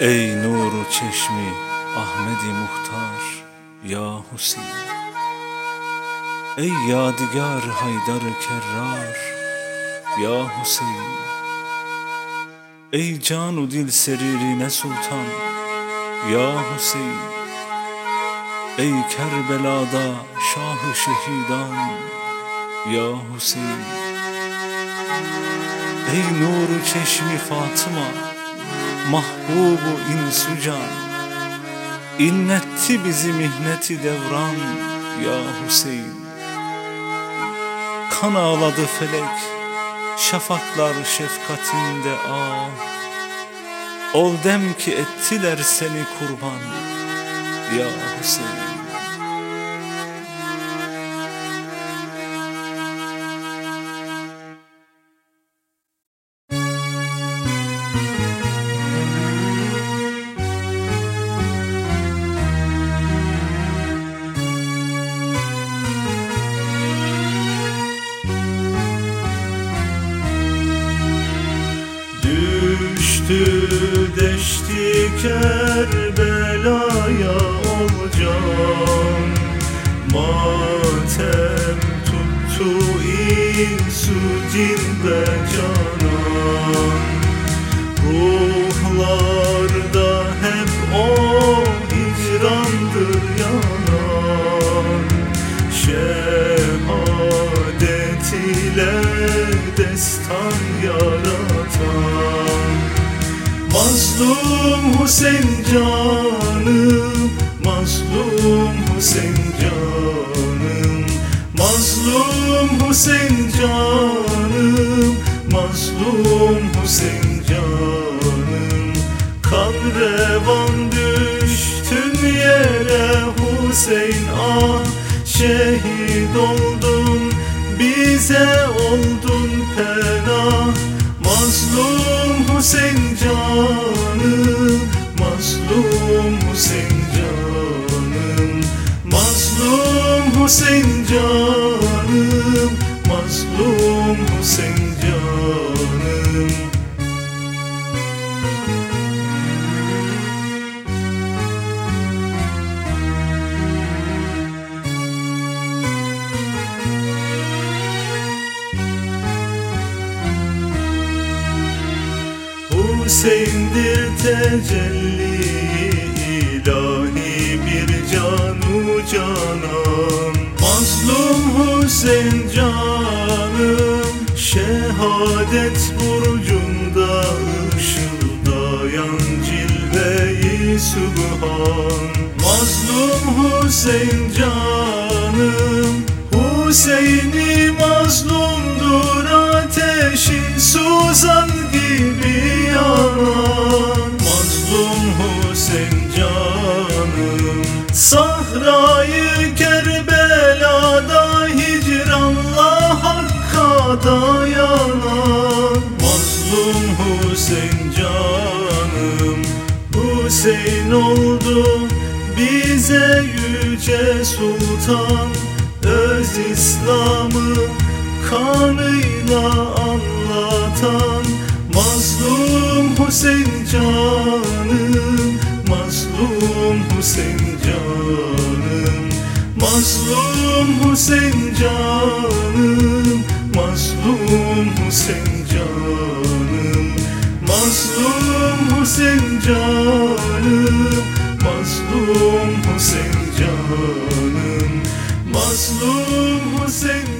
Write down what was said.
Ey nuru çeşmi Ahmedi Muhtar ya Hüseyin. Ey yadigar Haydar Kerrar ya Hüseyin. Ey canu dil seririne sultan ya Hüseyin. Ey Kerbela'da şahı şehidan ya Hüseyin. Ey nuru çeşmi Fatıma mahbubu insucan İnnetti bizi mihneti devran ya Hüseyin. Kan ağladı felek şafaklar şefkatinde ah. Ol dem ki ettiler seni kurban ya Hüseyin Düştü deşti Kerbela'ya olcan. Matem tuttu insu cin ve canan. Ruhlarda hep o hicrandır yanan. Şehadet ile destan yaratan Mazlum Hüseyin canım Mazlum Hüseyin canım. Mazlum Hüseyin canım Mazlum Hüseyin canım. Kan revan düştün yere Hüseyin ah Şehit oldun bize oldun pena Mazlum Hüseyin canım Mazlum Hüseyin canım Mazlum Hüseyin canım Mazlum Hüseyin canım Hüseyin'dir tecelli ilahi bir canu canan Mazlum Hüseyin canım Şehadet burcunda ışıldayan cilve-i sübhan Mazlum Hüseyin canım Hüseyin'i mazlumdur ateşi Suzan Mazlum Hüseyin canım. Sahrayı Kerbela'da hicranla hakka dayanan Mazlum Hüseyin canım. Hüseyin oldu bize yüce sultan. Öz İslam'ı kanıyla anlatan Mazlum Hüseyin canım Mazlum Hüseyin canım. Mazlum Hüseyin canım Mazlum Hüseyin canım. Mazlum Hüseyin canım Mazlum Hüseyin canım. Mazlum Hüseyin